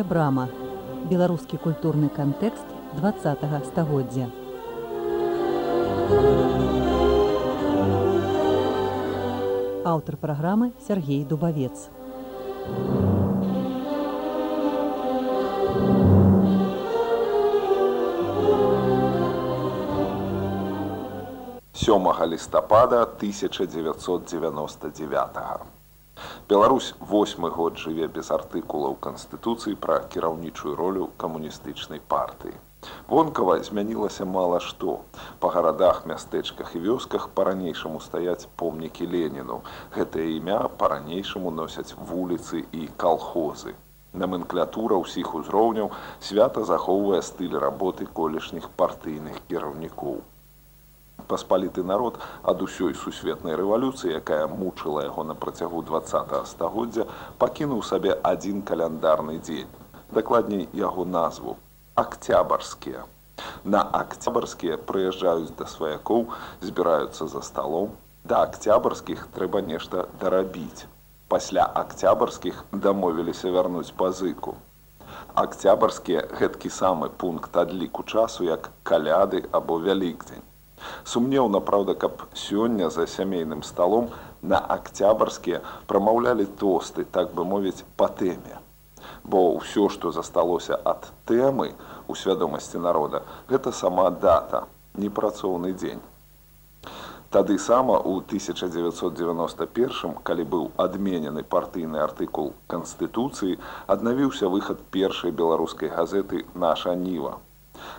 вострая брама беларускі культурны кантэкст два стагоддзя. Аўтар праграмы Сергей дубавец. Сёмага лістапада 1999 -го. Беларусь восьмы год жыве без артыкулаў канстытуцыі пра кіраўнічую ролю камуністычнай партыі. Вонкава змянілася мала што. Па гарадах, мястэчках і вёсках па-ранейшаму стаяць помнікі Леніну. Гэтае імя па-ранейшаму носяць вуліцы і калхозы. Наменклятура ўсіх узроўняў свята захоўвае стыль работы колішніх партыйных кіраўнікоў паспаліты народ ад усёй сусветнай рэвалюцыі, якая мучыла яго на працягу два стагоддзя, пакінуў сабе адзін каляндарны дзень. Дакладней яго назву акцябарскія. На акцябарскія прыязджаюць да сваякоў, збіраюцца за сталом. Да акцябарскіх трэба нешта дарабіць. Пасля акцябарскіх дамовіліся вярнуць пазыку. Акцябарскія гэткі самы пункт адліку часу, як каляды або вялікдзень. Сумнеўна, праўда, каб сёння за сямейным сталом на акцябарскія прамаўлялі тосты, так бы мовіць па тэме. Бо ўсё, што засталося ад тэмы у свядомасці народа, гэта сама дата, непрацоўны дзень. Тады сама ў 1991, калі быў адменены партыйны артыкул канстытуцыі, аднавіўся выхад першай беларускай газеты наша ніва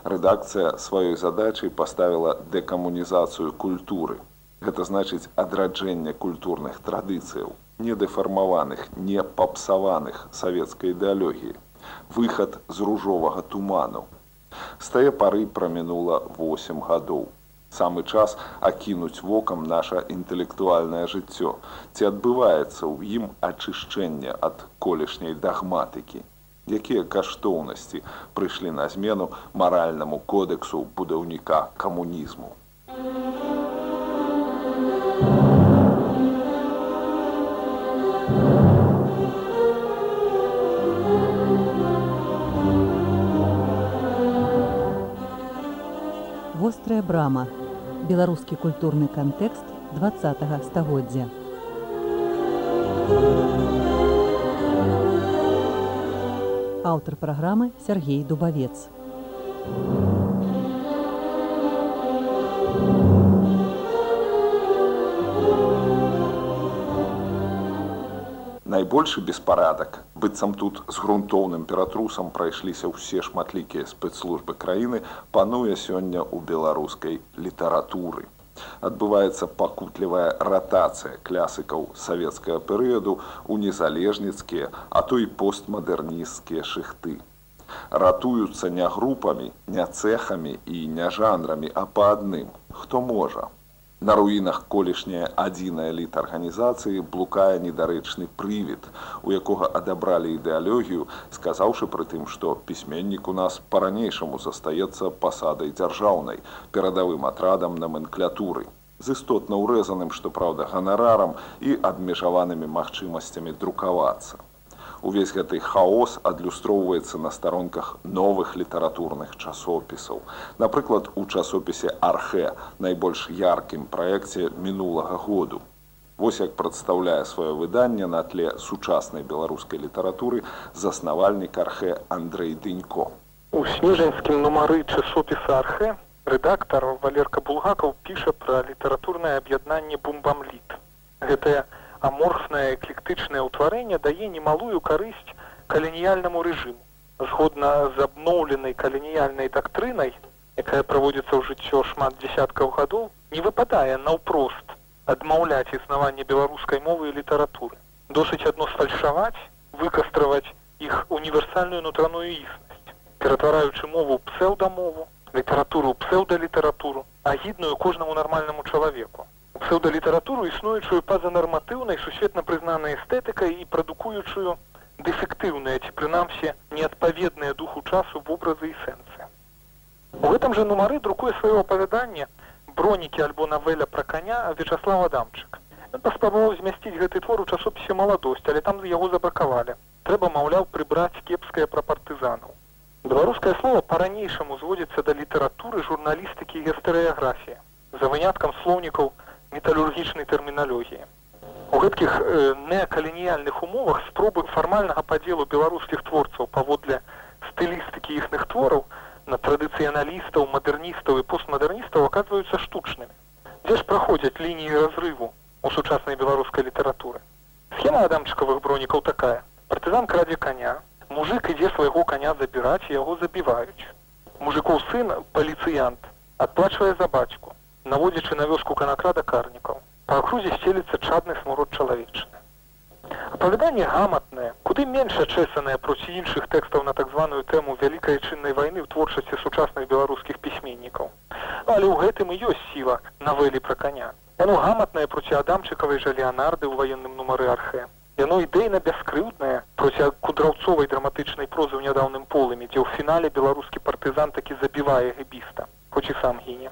рэдакцыя сваёй задачай паставіла дэкамунізацыю культуры. Гэта значыць адраджэнне культурных традыцыяў, недэфармаваных, не папсаваных савецкай ідэалогіі, выхад з ружовага туману. З тае пары прамінула 8 гадоў. Самы час акінуць вокам наша інтэлектуальнае жыццё, ці адбываецца ў ім ачышчэнне ад колішняй дагматыкі якія каштоўнасці прыйшлі на змену маральнаму кодэксу будаўніка камунізму. Вострая брама. Беларускі культурны кантэкст два стагоддзя. Аўтар праграмы Сергей дубавец. Найбольшы беспарадак, быццам тут з грунтоўным ператрусам прайшліся ўсе шматлікія спецслужбы краіны, пануе сёння ў беларускай літаратуры адбываецца пакутлівая ратацыя клясыкаў савецкага перыяду ў незалежніцкія, а то і постмадэрнісцкія шыхты. Ратуюцца не групамі, не цэхамі і не жанрамі, а па адным, хто можа. На руінах колішняя адзіная эліта арганізацыі блукае недарэчны прывід, у якога адабралі ідэалогію, сказаўшы пры тым, што пісьменнік у нас па-ранейшаму застаецца пасадай дзяржаўнай, перадавым атрадам наменклятуры, істотна ўрэзаным, што праўда, ганарарам і абмежаванымі магчымасцямі друкавацца увесь гэты хаос адлюстроўваецца на старонках новых літаратурных часопісаў. Напрыклад, у часопісе архе найбольш яркім праекце мінулага году. Вось як прадстаўляе сваё выданне на тле сучаснай беларускай літаратуры заснавальнік архе Андрей Дынько. У снежаньскім нумары часопіса архе рэдактар Валерка Булгакаў піша пра літаратурнае аб'яднанне бумбамліт. Гэтая аморфнае эклектычнае ўтварэнне дае немалую карысць калініяльнаму рэжыму. Згодна з абноўленай калініяльнай дактрынай, якая праводзіцца ў жыццё шмат десяткаў гадоў, не выпадае наўпрост адмаўляць існаванне беларускай мовы і літаратуры. Досыць адно сфальшаваць, выкастраваць іх універсальную нутраную існасць, ператвараючы мову псеўдамову, літаратуру псеўдалітаратуру, агідную кожнаму нармальнаму чалавеку псеўдалітаратуру існуючую па-за нарматыўнай сусветна прызнанай эстэтыкай і прадукуючую дэфектыўныя ці прынамсі неадпаведныя духу часу вобразы і сэнсы. У гэтым жа нумары друкуе сваё апавяданне бронікі альбо навеля пра каня Вячаслав Адамчык. Паспрабаваў змясціць гэты твор у часопісе маладосць, але там яго забракавалі. трэба, маўляў, прыбраць кепскае пра партызанаў. Беларускае слово па-ранейшаму зводзіцца да літаратуры журналістыкі і гістарыяграфіі, за выняткам слоўнікаў металургічнай тэрміналогіі. У гэткіх э, неакалініяльных умовах спробы фармальнага падзелу беларускіх творцаў паводле стылістыкі іхных твораў на традыцыяналістаў, мадэрністаў і постмадэрністаў аказваюцца штучнымі. Дзе ж праходзяць лініі разрыву у сучаснай беларускай літаратуры? Схема адамчыкавых бронікаў такая. Партызан крадзе каня, мужик ідзе свайго каня забіраць і яго забіваюць. Мужикоў сын паліцыянт адплачвае за бацьку, наводзячы на вёску канакрада карнікаў. Па акрузе сцеліцца чадны смурод чалавечны. Апавяданне гаматнае, куды менш ачэсанае проці іншых тэкстаў на так званую тэму вялікай чыннай вайны ў творчасці сучасных беларускіх пісьменнікаў. Але ў гэтым і ёсць сіла навелі пра каня. Яно гаматнае проці адамчыкавай жа леонарды ў ваенным нумары архе. Яно ідэйна бяскрыўднае проці кудраўцовай драматычнай прозы ў нядаўным полымі, дзе ў фінале беларускі партызан такі забівае гэбіста, хоць і сам гіне.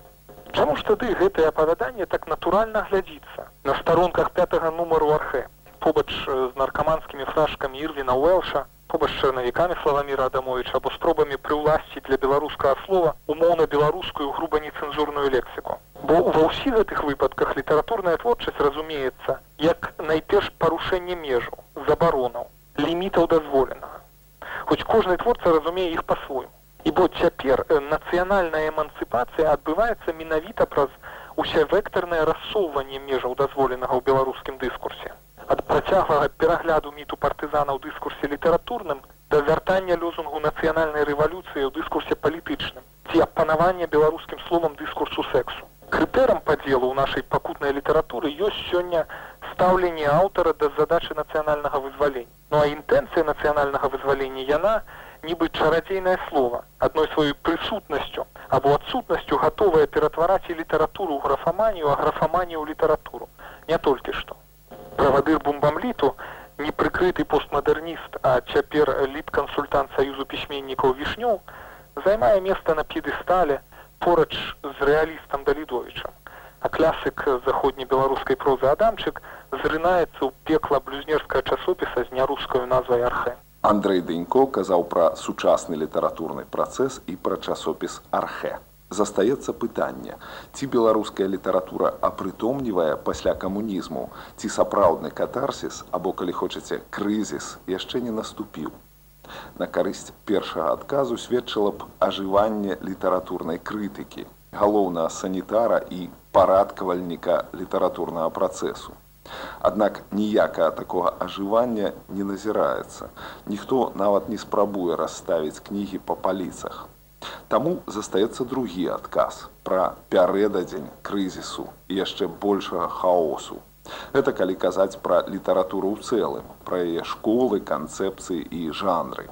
Чаму ж тады гэтае апавяданне так натуральна глядзіцца на старонках пятага нумару архе, побач з наркаманскімі фрашкамі Ірвіна Уэлша, побач чарнавікамі Славаміра Адамовича або спробамі прыўласціць для беларускага слова умоўна беларускую груба нецэнзурную лексіку. Бо ва ўсіх гэтых выпадках літаратурная творчасць разумеецца як найперш парушэнне межаў, забаронаў, лімітаў дазволенага. Хоць кожны творца разумее іх па-свойму. Бо цяпер нацыянальная эмансыпацыя адбываецца менавіта праз усявектарнае рассоўванне межаў дазволенага ў беларускім дыскурсе ад працяглага перагляду міту партызана ў дыскурсе літаратурным да вяртання лёзунгу нацыянальнай рэвалюцыі ў дыскурсе палітычным ці апанавання беларускім словам дыскурсу сексу. Крытэрам падзелу ў нашай пакутнай літаратуры ёсць сёння стаўленне аўтара да задачы нацыянальнага вызвалення. Ну а інтэнцыя нацыянальнага вызвалення яна нібы чарадзейнае слова адной сваёй прысутнасцю або адсутнасцю гатовая ператвараць і літаратуру ў графаманію, а графаманію ў літаратуру. Не толькі што. Правадыр бомбамліту не прыкрыты постмадэрніст а цяпер ліп-кансультант саюзу пісьменнікаў вішнёў займае место на п'едыстале порач з рэалістам далідовичам а клясык заходнебеларускай прозы адамчык зрынаецца ў пекла блюзнерская часопіса з нярускаю назвай архе Андрей Дэнько казаў пра сучасны літаратурны працэс і пра часопіс архе застаецца пытанне. Ці беларуская літаратура апрытомнівае пасля камунізму ці сапраўдны катарсіс або калі хочаце крызіс яшчэ не наступіў. На карысць першага адказу сведчыла б ажыванне літаратурнай крытыкі галоўнага санітара і парадкавальніка літаратурнага працэсу Аднак ніякага такога ажывання не назіраецца. Ніхто нават не спрабуе расставіць кнігі па паліцах. Таму застаецца другі адказ пра пярэдадзень крызісу і яшчэ большага хаосу. Гэта калі казаць пра літаратуру ў цэлым, пра яе школы, канцэпцыі і жанры.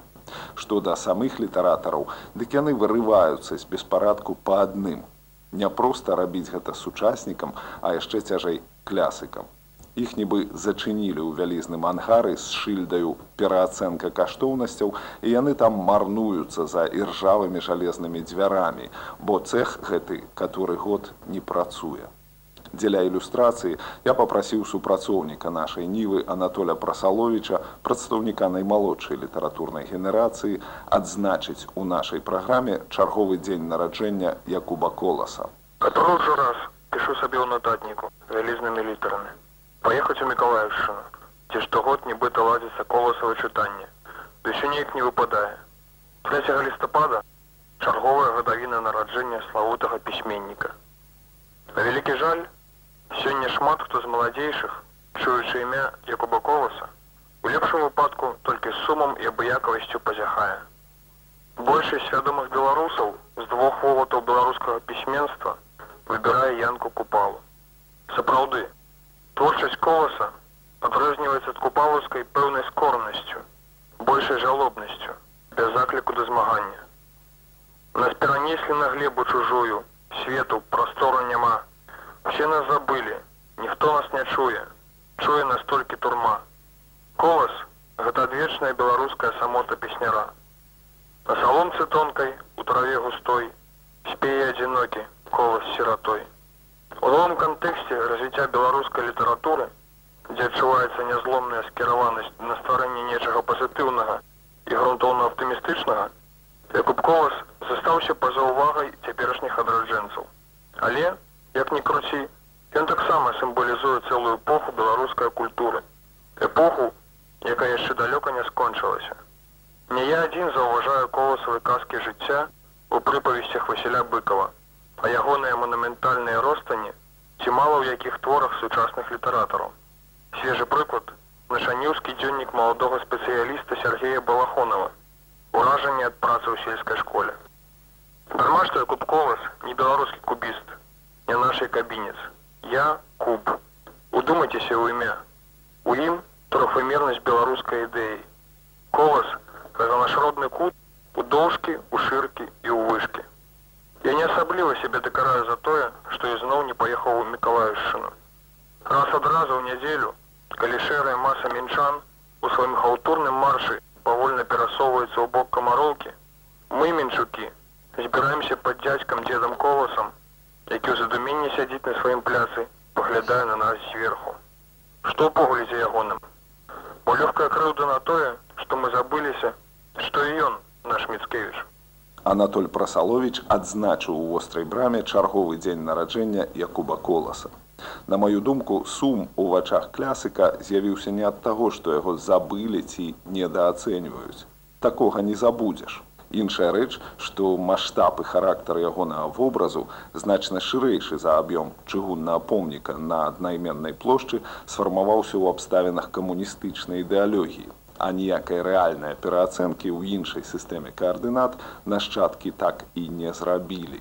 Што да самых літаратараў, дык яны вырываюцца з беспарадку па адным. Не проста рабіць гэта сучаснікам, а яшчэ цяжэй клясыкам іх нібы зачынілі ў вялізным ангары з шыльдаю пераацэнка каштоўнасцяў і яны там марнуюцца за іржавымі жалезнымі дзвярамі, бо цэх гэты каторы год не працуе. Дзеля ілюстрацыі я папрасіў супрацоўніка нашай нівы Анатоля Прасаловича, прадстаўніка наймалодшай літаратурнай генерацыі, адзначыць у нашай праграме чарговы дзень нараджэння Якуба Коласа. Каторы ўжо раз пішу сабе ў нататніку вялізнымі літарамі паехаць у мікалаевшчыну ці штогод нібыта ладзіцца коласава чытанне ды еще неяк не выпадае 3 лістапада чарговая гадавіна нараджэння славутага пісьменніка на вялікі жаль сёння шмат хто з маладзейшых чуючы імя якуба коласа у лепшым выпадку толькі сумам і абыякавасцю пазяхае большасць свядомых беларусаў з двух воватаў беларускага пісьменства выбірае янку купалу. Сапраўды Творчасць коласа адрозніваецца ад купалаўскай пэўнай скорнасцю, большай жалобнасцю, без закліку да змагання. Нас перанеслі на глебу чужую, свету прастору няма. Усе нас забылі, ніхто нас не чуе, чуе настолькі турма. Колас гэта адвечная беларуская самота песняра. На саломцы тонкай у траве густой, спее адзінокі колас сіратой. У новым кантэксце развіцця беларускай літаратуры дзе адчуваецца нязломная скіраванасць на стварэнне нечага пазітыўнага і грунтоўна аптымістычнага, Якуб Колас застаўся па-за ўвагай цяперашніх адраджэнцаў. Але, як ні круці, ён таксама сімвалізуе цэлую эпоху беларускай культуры. Эпоху, якая яшчэ далёка не скончылася. Не я адзін заўважаю коласавы казкі жыцця у прыпавесцях Васіля быкова, а ягоныя манументальныя ростані ці мала ў якіх творах сучасных літаратараў. Свежы прыклад нашаніўскі дзённік маладога спецыяліста Сергея Балахонова, уражанне ад працы ў сельскай школе. Дарма што Куб Колас не беларускі кубіст, не нашай кабінец. Я куб. Удумайцеся ў імя. У ім трохвымернасць беларускай ідэі. Колас гэта наш родны кут у доўжкі, у шыркі і ў вышкі. Я не асабліва сябе дакараю за тое, што ізноў не паехаў у мікалаішчыну. Раз адразу ў нядзелю, калі шэрая маса мінчан у сваім халтурным маршы павольна перасоўваецца ў бок камароўкі, мы мінчукі збіраемся пад дзядзькам дзедам коласам, які ў задуменні сядзіць на сваім пляцы, паглядае на нас зверху. Што поглядзе ягоным? Бо лёгкая крыўда на тое, што мы забыліся, што і ён наш міцкевіч. Анатоль Прасаловіч адзначыў у вострай браме чарговы дзень нараджэння Якуба Коласа. На маю думку, сум у вачах клясыка з'явіўся не ад таго, што яго забылі ці недаацэньваюць. Такога не забудзеш. Іншая рэч, што маштаб і характар ягонага вобразу значна шырэйшы за аб'ём чыгуннага помніка на аднайменнай плошчы сфармаваўся ў абставінах камуністычнай ідэалогіі. А ніякай рэальнай пераацэнкі ў іншай сістэме каардынат нашчадкі так і не зрабілі.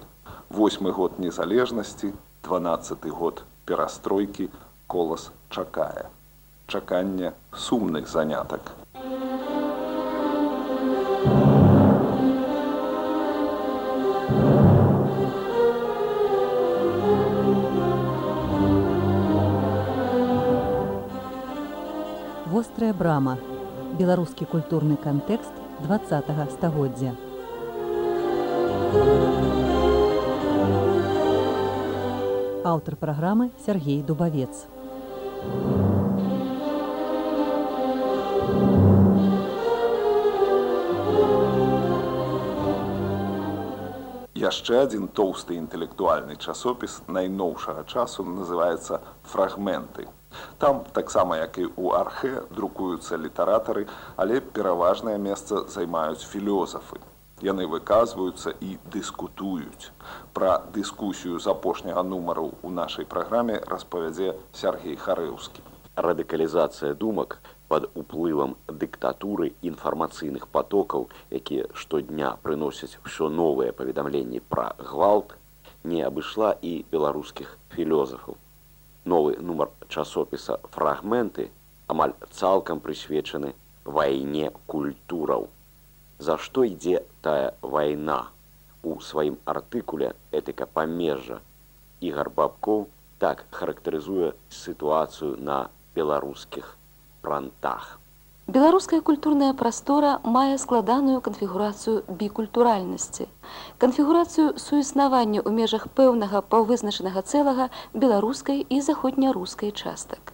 Восьмы год незалежнасці, 12 год перастройкі колас чакае. Чаканне сумных занятак. Вострая брама. Беларускі культурны кантэкст 20 стагоддзя. Аўтар праграмы Сергей Дубавец. Яшчэ адзін тоўсты інтэлектуальны часопіс найноўшага часу называецца фрагменты. Там таксама як і ў архе друкуюцца літаратары, але пераважнае месца займаюць філёзафы. Яны выказваюцца і дыскутуюць. Пра дыскусію з апошняга нумару ў нашай праграме распавядзе Сергей Харэўскі. Радыкалізацыя думак пад уплывам дыктатуры інфармацыйных потокаў, якія штодня прыносяць ўсё новыя паведамленні пра гвалт, не абышла і беларускіх філёзафаў. Новы нумар часопіса фрагменты амаль цалкам прысвечаны вайне культураў. За што ідзе тая вайна? У сваім артыкуле этыка памежжа Ігар Бабкоў так характарызуе сітуацыю на беларускіх франтах. Беларуская культурная прастора мае складаную канфігурацыю бікультуральнасці. Канфігурацыю суіснавання ў межах пэўнага паўвызначанага цэлага беларускай і заходнярускай частак.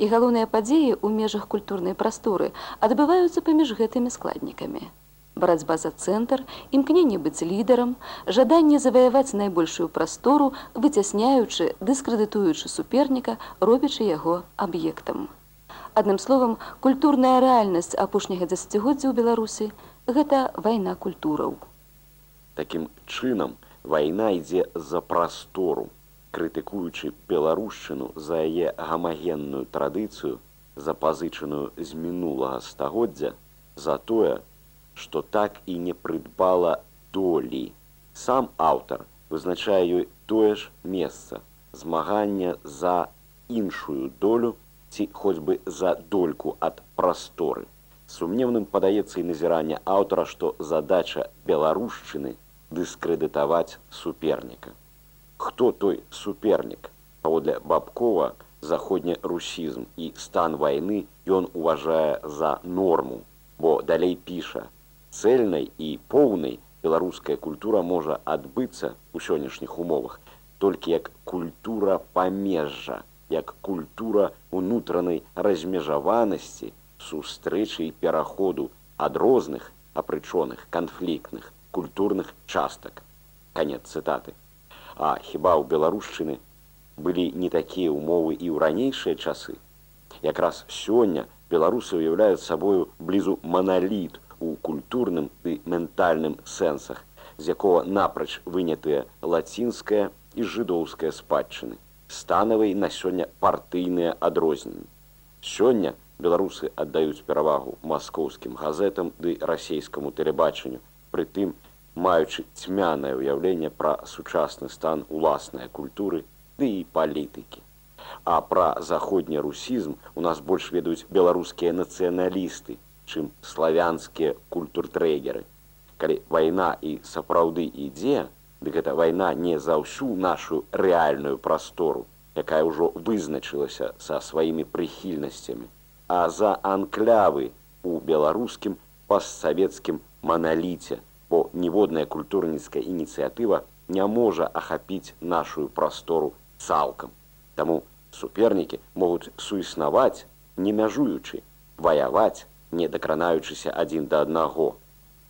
І галоўныя падзеі ў межах культурнай прасторы адбываюцца паміж гэтымі складнікамі. Барацьба за цэнтр, імкненне быць лідарам, жаданне заваяваць найбольшую прастору, выцясняючы, дыскрэдытуючы суперніка, робячы яго аб'ектам. Адным словам, культурная рэальнасць апошняга дзесяцігоддзя ў Беларусі гэта вайна культураў. Такім чынам вайна ідзе за прастору, крытыкуючы беларушчыну за яе гамагенную традыцыю, запазычаную з мінулага стагоддзя, за тое, што так і не прыдбала долі. Сам аўтар вызначае ёй тое ж месца змагання за іншую долю, ці хоць бы за дольку ад прасторы. Сумневным падаецца і назіранне аўтара, што задача беларушчыны дыскрэдытаваць суперніка. Хто той супернік? Паводле бабкова заходні русізм і стан вайны ён уважае за норму, бо далей піша: цэльнай і поўнай беларуская культура можа адбыцца ў сённяшніх умовах толькі як культура памежжа як культура унутранай размежаванасці, сустрэчы і пераходу ад розных апрычоных канфліктных культурных частак. Канец цытаты. А хіба ў беларушчыны былі не такія ўмовы і ў ранейшыя часы. Якраз сёння беларусы ўяўляюць сабою блізу маналіт у культурным і ментальным сэнсах, з якога напрач вынятыя лацінская і жыдоўская спадчыны, станавай на сёння партыйныя адрозненні. Сёння беларусы аддаюць перавагу маскоўскім газетам ды расійскаму тэлебачанню, прытым маючы цьмянае ўяўленне пра сучасны стан уласнай культуры ды і палітыкі. А пра заходні русізм у нас больш ведаюць беларускія нацыяналісты, чым славянскія культуртрэгеры. Калі вайна і сапраўды ідзе, дык гэта вайна не за ўсю нашу рэальную прастору, якая ўжо вызначылася са сваімі прыхільнасцямі, а за анклявы у беларускім постсавецкім маналіце, бо ніводная культурніцкая ініцыятыва не можа ахапіць нашу прастору цалкам. Таму супернікі могуць суіснаваць, не мяжуючы, ваяваць, не дакранаючыся адзін да аднаго.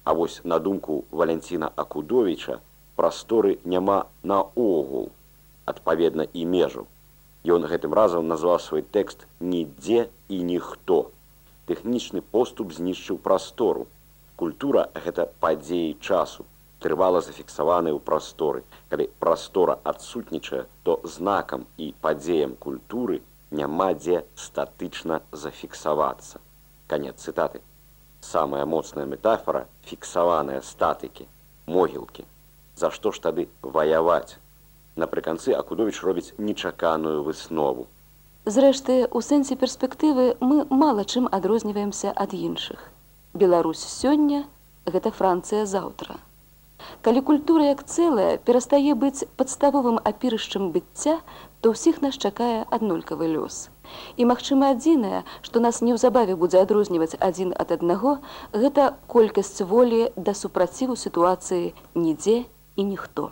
А вось на думку Валянціна Акудовіча прасторы няма наогул, адпаведна і межаў. Ён гэтым разам назваў свой тэкст нідзе і ніхто. Тэхнічны поступ знішчыў прастору. Культура гэта падзеі часу, трывала зафіксаваны ў прасторы. Калі прастора адсутнічае, то знакам і падзеям культуры няма дзе статычна зафіксавацца. Канец цытаты. Самая моцная метафора фіксаваныя статыкі, могілкі. За што ж тады ваяваць? Напрыканцы Акудовіч робіць нечаканую выснову. Зрэшты, у сэнсе перспектывы мы мала чым адрозніваемся ад іншых. Беларусь сёння гэта Францыя заўтра. Калі культура як цэлая перастае быць падставовым апірышчам быцця, то ўсіх нас чакае аднолькавы лёс. І магчыма адзінае, што нас неўзабаве будзе адрозніваць адзін ад аднаго, гэта колькасць волі да супраціву сітуацыі нідзе і ніхто.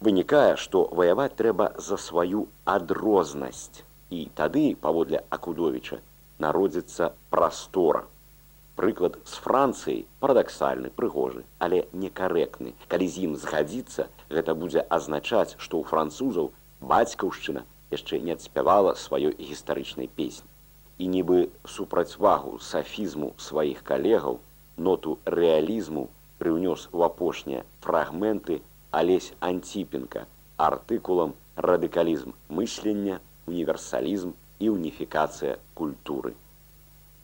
Вынікае, што ваяваць трэба за сваю адрознасць. І тады, паводле Акудовіча, народзіцца прастора прыклад з францыі парадаксальны прыгожы але некарэктны калі з ім згадзіцца гэта будзе азначаць што ў французаў бацькаўшчына яшчэ не адспявала сваёй гістарычнай песні і нібы супрацьвагу сафізму сваіх калегаў ноту рэалізму прыўнёс у апошнія фрагменты алесь антипенко. Артыкулам радыкалізм мыслення універсалізм і уніфікацыя культуры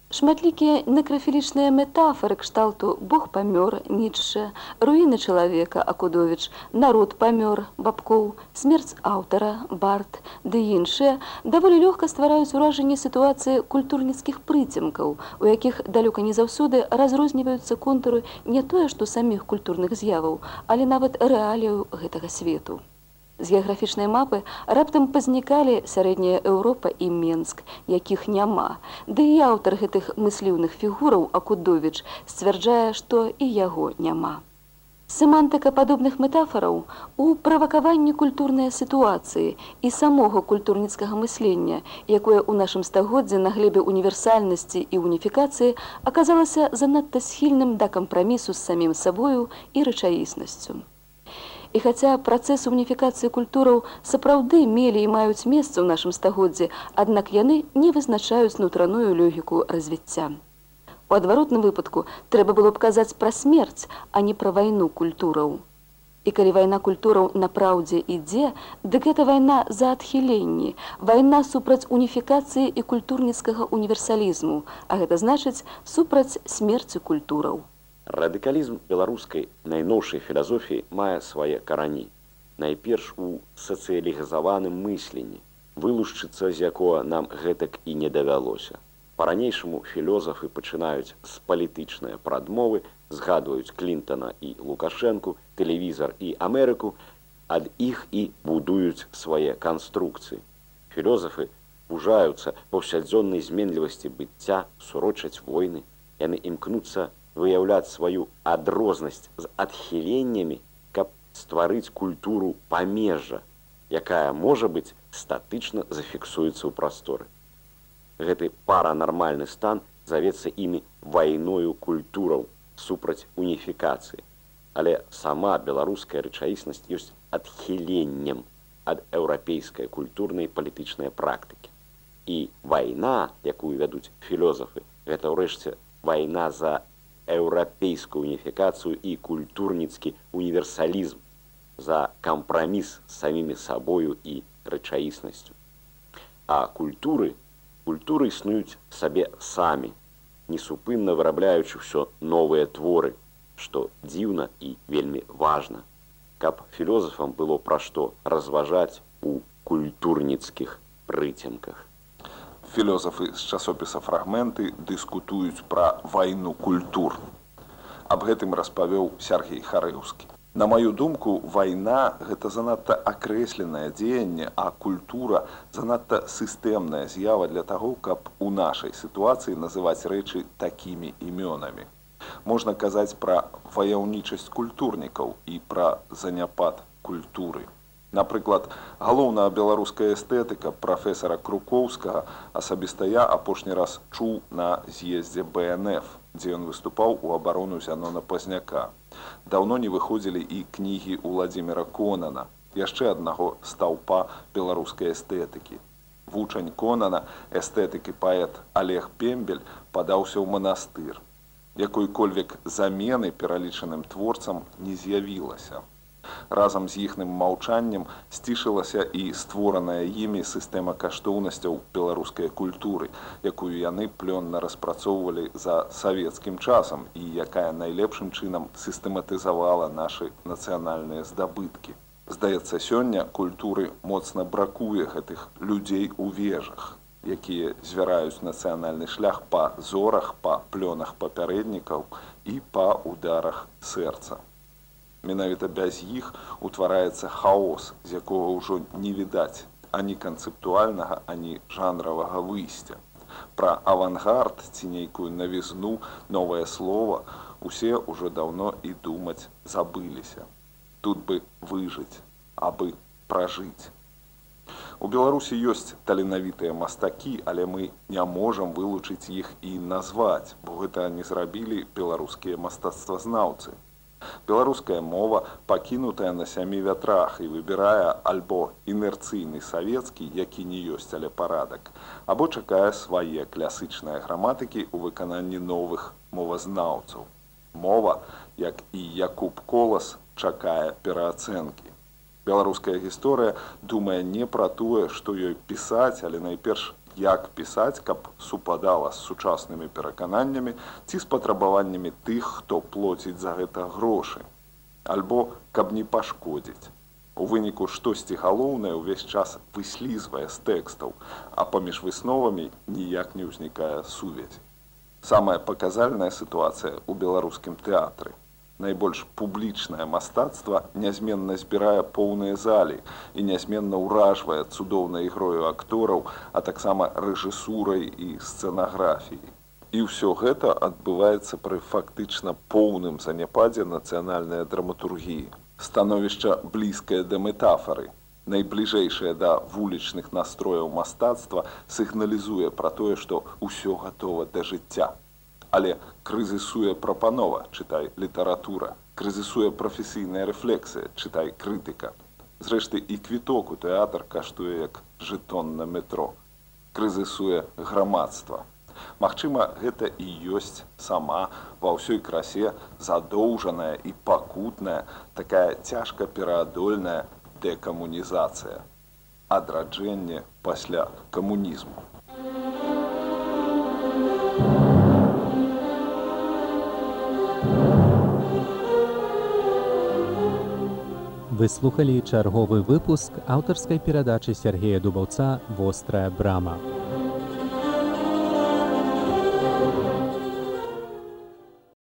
Шматлікія некрафілічныя метафоры кшталту Бог памёр, нічше, руіны чалавека, Акудовіч, народ памёр, бабкоў, смерць аўтара, барт, ды іншыя даволі лёгка ствараюць уражанне сітуацыі культурніцкіх прыцемкаў, у якіх далёка не заўсёды разрозніваюцца контуры не тое, што саміх культурных з'яваў, але нават рэалію гэтага свету. З геаграфічнай мапы раптам пазнікалі сярэдняя Еўропа і Менск, якіх няма. Ды і аўтар гэтых мысліўных фігураў Акудовіч сцвярджае, што і яго няма. Семантыка падобных метафораў у правакаванні культурнай сітуацыі і самога культурніцкага мыслення, якое ў нашым стагоддзе на глебе універсальнасці і уніфікацыі аказалася занадта схільным да кампрамісу з самім сабою і рэчаіснасцю. І хаця працэсы уніфікацыі культураў сапраўды мелі і маюць месца ў нашым стагоддзе, аднак яны не вызначаюць нутраную лёгіку развіцця. У адваротным выпадку трэба было б казаць пра смерць, а не пра вайну культураў. І калі вайна культураў на праўдзе ідзе, дык гэта вайна за адхіленні, вайна супраць уніфікацыі і культурніцкага універсалізму, а гэта значыць супраць смерці культураў. Радыкалізм беларускай найноўшай філазофіі мае свае карані. Найперш у сацыялігазаваным мысленні, вылушчыцца з якога нам гэтак і не давялося. Па-ранейшаму філёзафы пачынаюць з палітычныя прадмовы, згадваюць клінтона і лукашэнку, тэлевізар і Амерыку, ад іх і будуюць свае канструкцыі. Філёзафы пужаюцца паўсядзённай зменлівасці быцця, сурочаць войны, яны імкнуцца выяўляць сваю адрознасць з адхіленнямі, каб стварыць культуру памежжа, якая можа быць статычна зафіксуецца ў прасторы. Гэты паранармальны стан завецца імі вайною культураў супраць уніфікацыі. Але сама беларуская рэчаіснасць ёсць адхіленнем ад еўрапейскай культурнай палітычнай практыкі. І вайна, якую вядуць філёзафы, гэта ўрэшце вайна за еўрапейскую уніфікацыю і культурніцкі універсалізм, за кампраміс з самімі сабою і рэчаіснасцю. А культуры культуры існуюць сабе самі, несупынна вырабляючы ўсё новыя творы, што дзіўна і вельмі важна, каб філёзафам было пра што разважаць у культурніцкіх прыцемках. Філёзафы з часопіса фрагменты дыскутуюць пра вайну культур. Аб гэтым распавёў Сергій Харэўскі. На маю думку, вайна гэта занадта акрэсленае дзеянне, а культура занадта сістэмная з'ява для таго, каб у нашай сітуацыі называць рэчы такімі імёнамі. Можна казаць пра ваяўнічасць культурнікаў і пра заняпад культуры. Напрыклад, галоўная беларуская эстэтыка прафесара Крукоўскага асабіста я апошні раз чуў на з'ездзе БНФ, дзе ён выступаў у абарону зянона пазняка даўно не выходзілі і кнігі Владзіміра Конана, яшчэ аднаго стаўпа беларускай эстэтыкі. Вучань Конана, эстэтыкі паэт Олег Пембель падаўся ў манастыр. Якой-кольвек замены пералічаным творцам не з'явілася. Разам з іхным маўчаннем сцішылася і створаная імі сістэма каштоўнасцяў беларускай культуры, якую яны плённа распрацоўвалі за савецкім часам і якая найлепшым чынам сістэматызавала нашы нацыянальныя здабыткі. Здаецца, сёння культуры моцна бракуе гэтых людзей у вежах, якія звяраюць нацыянальны шлях па зорах, па плёнах папярэднікаў і па ударах сэрца. Менавіта без іх утвараецца хаос, з якога ўжо не відаць ані канцэптуальнага, ані жанравага выйсця. Пра авангард ці нейкую навізну новае слово усе ўжо даўно і думаць забыліся. Тут бы выжыць, абы пражыць. У Беларусі ёсць таленавітыя мастакі, але мы не можам вылучыць іх і назваць, бо гэта не зрабілі беларускія мастацтвазнаўцы. Беларуская мова пакінутая на сямі вятрах і выбірае альбо інерцыйны савецкі, які не ёсць але парадак, або чакае свае класычныя граматыкі ў выкананні новых мовазнаўцаў. Мова, як і Якуб колас чакае пераацэнкі. Беларуская гісторыя думае не пра тое, што ёй пісаць, але найперш як пісаць, каб супадала з сучаснымі перакананнямі ці з патрабаваннямі тых, хто плоціць за гэта грошы. Альбо каб не пашкодзіць. У выніку штосьці галоўнае ўвесь час выслізвае з тэкстаў, а паміж высновамі ніяк не ўзнікае сувязь. Самая паказальная сітуацыя ў беларускім тэатры найбольш публічнае мастацтва нязменна збірае поўныя залі і нязменна ўражвае цудоўнай ігрою актораў, а таксама рэжысурай і сцэнаграфіяй. І ўсё гэта адбываецца пры фактычна поўным заняпадзе нацыянальнай драматургіі. Становішча блізкае да метафары, найбліжэйшае да вулічных настрояў мастацтва сігналізуе пра тое, што ўсё гатова да жыцця але крызісуе прапанова чытай літаратура крызісуе прафесійная рэфлексія чытай крытыка зрэшты і квіток у тэатр каштуе як жытон на метро. Крызісуе грамадства Магчыма гэта і ёсць сама ва ўсёй красе задоўжаная і пакутная такая цяжка пераадольная дэкамунізацыя адраджэнне пасля камунізму Вы слухалі чарговы выпуск аўтарскай перадачы Сергея Дубаўца вострая брама.